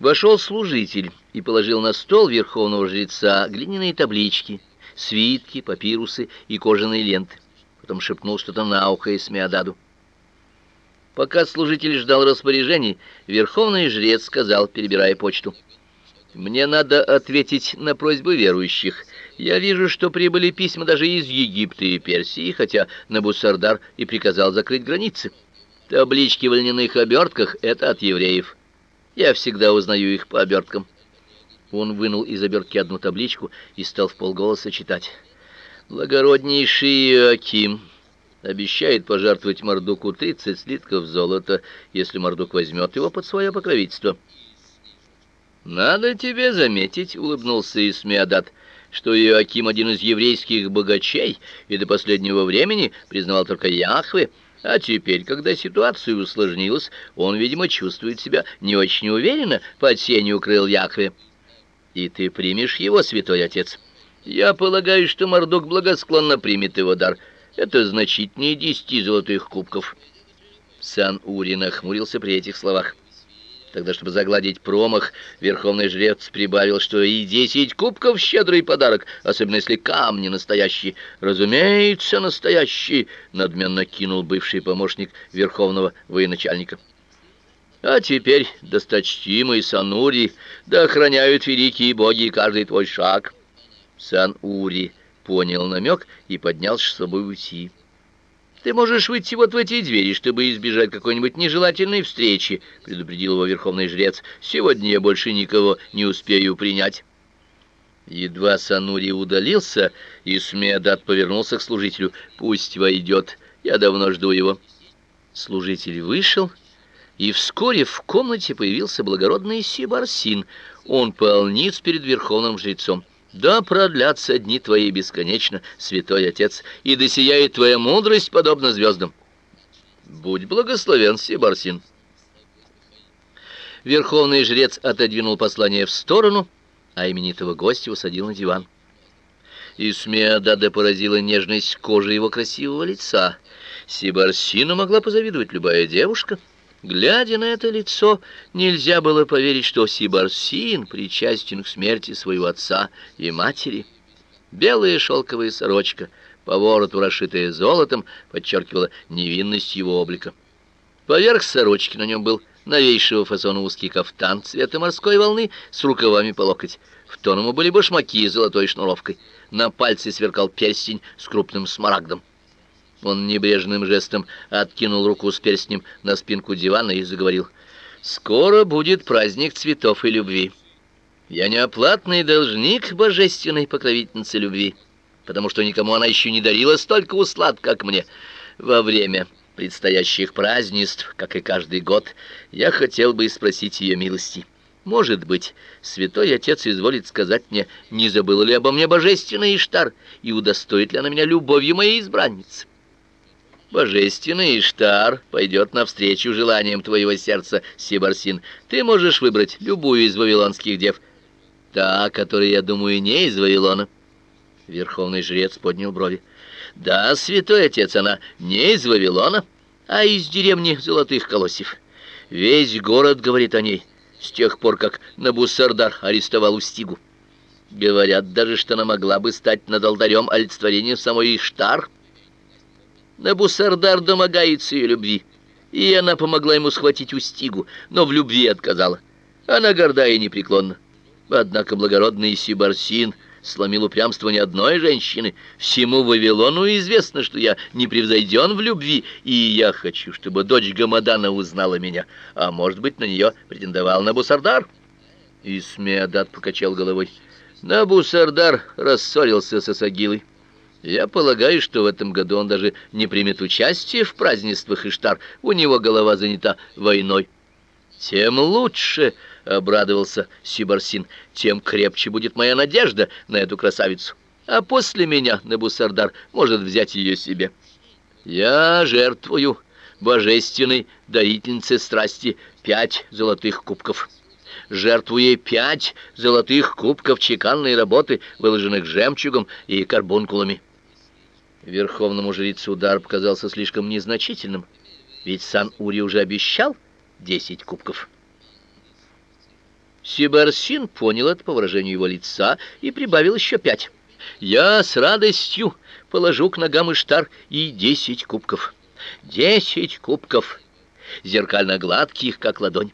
Вошел служитель и положил на стол верховного жреца глиняные таблички, свитки, папирусы и кожаные ленты. Потом шепнул что-то на ухо Эсмеададу. Пока служитель ждал распоряжений, верховный жрец сказал, перебирая почту: "Мне надо ответить на просьбы верующих. Я вижу, что прибыли письма даже из Египта и Персии, хотя Набусардар и приказал закрыть границы. Таблички в льняных обертках это от евреев. Я всегда узнаю их по оберткам. Он вынул из обертки одну табличку и стал вполголоса читать. Благороднейший Иоаким обещает пожертвовать Мордуку 30 слитков золота, если Мордук возьмет его под свое покровительство. Надо тебе заметить, улыбнулся Исмеадат, что Иоаким один из еврейских богачей и до последнего времени признавал только Яхве. А теперь, когда ситуация усложнилась, он, видимо, чувствует себя не очень уверенно под сенью крыл Яхве. И ты примешь его, святой отец. Я полагаю, что Мордок благосклонно примет его дар. Это значительнее десяти золотых кубков. Сан-Ури нахмурился при этих словах. Тогда, чтобы загладить промах, верховный жрец прибавил, что и десять кубков щедрый подарок, особенно если камни настоящие. Разумеется, настоящие, надменно кинул бывший помощник верховного военачальника. А теперь, досточтимый Санури, да охраняют великие боги каждый твой шаг. Сан-Ури понял намек и поднялся, чтобы уйти. Ты можешь выйти вот в эти двери, чтобы избежать какой-нибудь нежелательной встречи, предупредил его верховный жрец. Сегодня я больше никого не успею принять. Едва Санури удалился, и Смедат повернулся к служителю. Пусть войдет, я давно жду его. Служитель вышел, и вскоре в комнате появился благородный Сибарсин. Он полниц перед верховным жрецом. Да продлятся дни твои бесконечно, святой отец, и досияет твоя мудрость подобно звездам. Будь благословен, Сибарсин. Верховный жрец отодвинул послание в сторону, а именитого гостя усадил на диван. Исмеадада поразила нежность кожи его красивого лица. Сибарсину могла позавидовать любая девушка. Глядя на это лицо, нельзя было поверить, что Сибарсин причастен к смерти своего отца и матери. Белая шелковая сорочка, по вороту расшитая золотом, подчеркивала невинность его облика. Поверх сорочки на нем был новейшего фасона узкий кафтан цвета морской волны с рукавами по локоть. В тон ему были башмаки с золотой шнуровкой. На пальце сверкал перстень с крупным смарагдом. Он небрежным жестом откинул руку с перстнем на спинку дивана и заговорил: "Скоро будет праздник цветов и любви. Я неоплатный должник божественной покровительницы любви, потому что никому она еще не дарила столько услад, как мне. Во время предстоящих празднеств, как и каждый год, я хотел бы спросить ее милости. Может быть, святой отец изволит сказать мне, не забыла ли обо мне божественная Иштар и удостоит ли она меня любовью моей избранницы?" Божественный Иштар пойдет навстречу желаниям твоего сердца, Сибарсин. Ты можешь выбрать любую из вавилонских дев, та, которая, я думаю, не из Вавилона. Верховный жрец поднял брови. Да, святой отец, она не из Вавилона, а из деревни Золотых Колосьев. Весь город говорит о ней с тех пор, как Набусардар арестовал Устигу. Говорят даже, что она могла бы стать над алтарем олицетворением самой Иштар. Набусардар домогается ее любви, и она помогла ему схватить Устигу, но в любви отказала. Она горда и непреклонна. Однако благородный Сибарсин сломил упрямство ни одной женщины. Всему Вавилону известно, что я непревзойден в любви, и я хочу, чтобы дочь Гамадана узнала меня, а может быть, на нее претендовал Набусардар. Исмеадат покачал головой. Набусардар рассорился со Сагилой. Я полагаю, что в этом году он даже не примет участие в празднествах Иштар. У него голова занята войной. Тем лучше, обрадовался Сибарсин. Тем крепче будет моя надежда на эту красавицу. А после меня Набусардар может взять ее себе. Я жертвую божественной дарительнице страсти пять золотых кубков. Жертвуя пять золотых кубков чеканной работы, выложенных жемчугом и карбункулами. Верховному жрецу удар показался слишком незначительным, ведь Сан-Ури уже обещал десять кубков. Сибарсин понял это по выражению его лица и прибавил еще пять. «Я с радостью положу к ногам Иштар и десять кубков. Десять кубков, зеркально гладких, как ладонь.